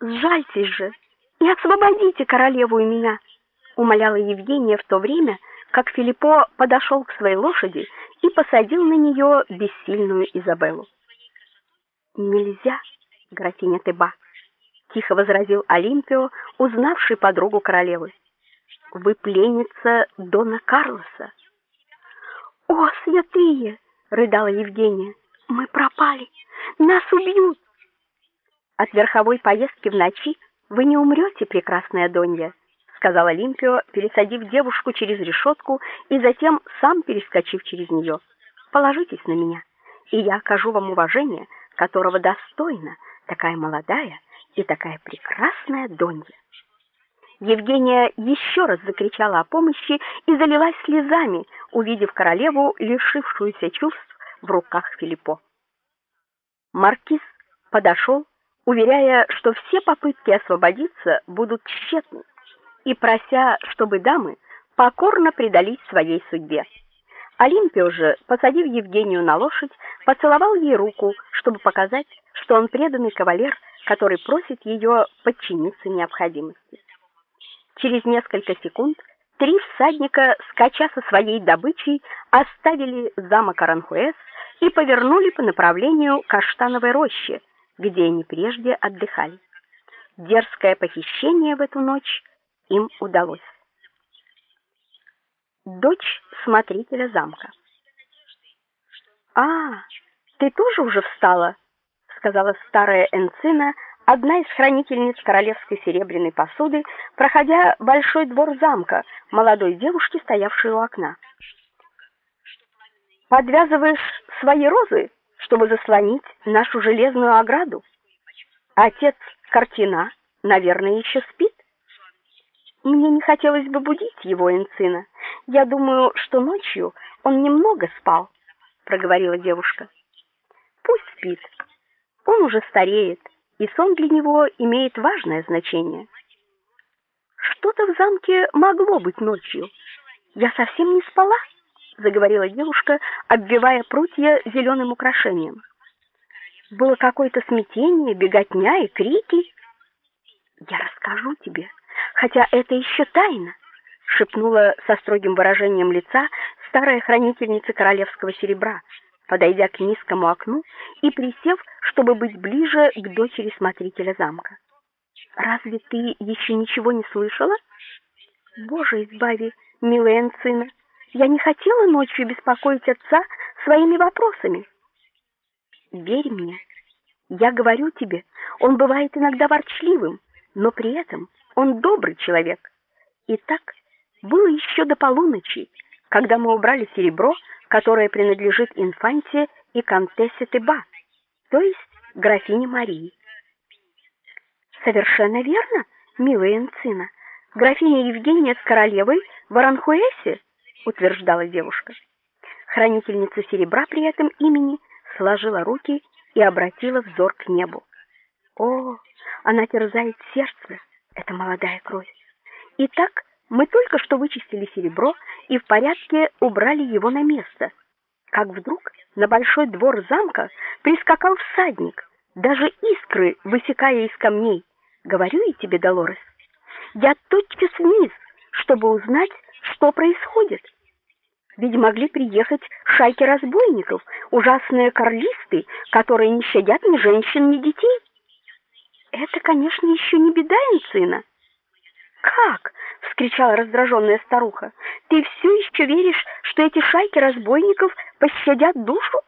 Сжальтесь же и освободите королеву и меня, умоляла Евгения в то время, как Филиппо подошел к своей лошади и посадил на нее бессильную Изабеллу. Нельзя, графиня Теба, тихо возразил Олимпио, узнавший подругу королевы. Вы пленница дона Карлоса. О, святые, рыдала Евгения. Мы пропали. Нас убьют. От верховой поездки в ночи вы не умрете, прекрасная Донья, сказал Олимпио, пересадив девушку через решетку и затем сам перескочив через нее. Положитесь на меня, и я окажу вам уважение, которого достойна такая молодая и такая прекрасная Донья. Евгения еще раз закричала о помощи и залилась слезами, увидев королеву, лишившуюся чувств в руках Филиппо. Маркиз подошел, уверяя, что все попытки освободиться будут тщетны, и прося, чтобы дамы покорно предались своей судьбе. Олимпио же, посадив Евгению на лошадь, поцеловал ей руку, чтобы показать, что он преданный кавалер, который просит ее подчиниться необходимости. Через несколько секунд три всадника, скача со своей добычей, оставили замок Аранхуэс и повернули по направлению к Каштановой роще, где они прежде отдыхали. Дерзкое похищение в эту ночь им удалось. Дочь смотрителя замка. А, ты тоже уже встала, сказала старая Энцина, одна из хранительниц королевской серебряной посуды, проходя большой двор замка, молодой девушке, стоявшей у окна. Подвязываешь свои розы, чтобы заслонить нашу железную ограду? Отец Картина, наверное, еще спит. Мне не хотелось бы будить его, Энцина. Я думаю, что ночью он немного спал, проговорила девушка. Пусть спит. Он уже стареет, и сон для него имеет важное значение. Что-то в замке могло быть ночью. Я совсем не спала заговорила девушка, обвивая прутья зеленым украшением. Было какое-то смятение, беготня и крики. Я расскажу тебе, хотя это еще тайна, шепнула со строгим выражением лица старая хранительница королевского серебра, подойдя к низкому окну и присев, чтобы быть ближе к дочери смотрителя замка. Разве ты еще ничего не слышала? Боже, избави, милая Энцина, я не хотела ночью беспокоить отца своими вопросами. Верь мне, я говорю тебе, он бывает иногда ворчливым, но при этом он добрый человек. И так было еще до полуночи, когда мы убрали серебро, которое принадлежит инфанте и контессе Теба, то есть графине Марии. Совершенно верно, милая Энцина. Графиня Евгения с королевой в Аранхуэсе утверждала девушка. Хранительница серебра при этом имени сложила руки и обратила взор к небу. О, она терзает сердце, эта молодая кровь. Итак, мы только что вычистили серебро и в порядке убрали его на место. Как вдруг на большой двор замка прискакал всадник, даже искры высекая из камней. Говорю я тебе, Долорес, я тотчас вниз, чтобы узнать, что происходит. Ведь могли приехать шайки разбойников, ужасные карлисты, которые не щадят ни женщин, ни детей. Это, конечно, еще не беда, Инцина. Как? вскричала раздраженная старуха. Ты все еще веришь, что эти шайки разбойников пощадят душу?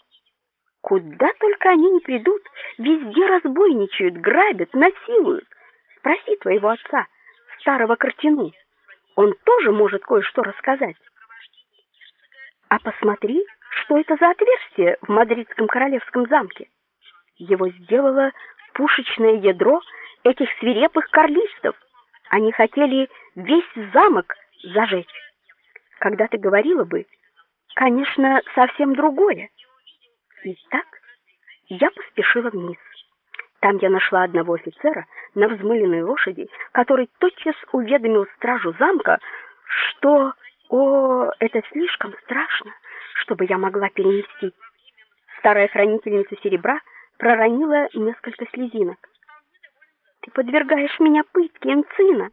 Куда только они не придут, везде разбойничают, грабят, насилуют. Спроси твоего отца, старого Картину. Он тоже может кое-что рассказать. А посмотри, что это за отверстие в мадридском королевском замке. Его сделало пушечное ядро этих свирепых карлистов. Они хотели весь замок зажечь. Когда ты говорила бы, конечно, совсем другое. Итак, я поспешила вниз. Там я нашла одного офицера на взмыленной лошади, который тотчас уведомил стражу замка, что о, это слишком страшно, чтобы я могла перенести. Старая хранительница серебра проронила несколько слезинок. Ты подвергаешь меня пытке, Энцина.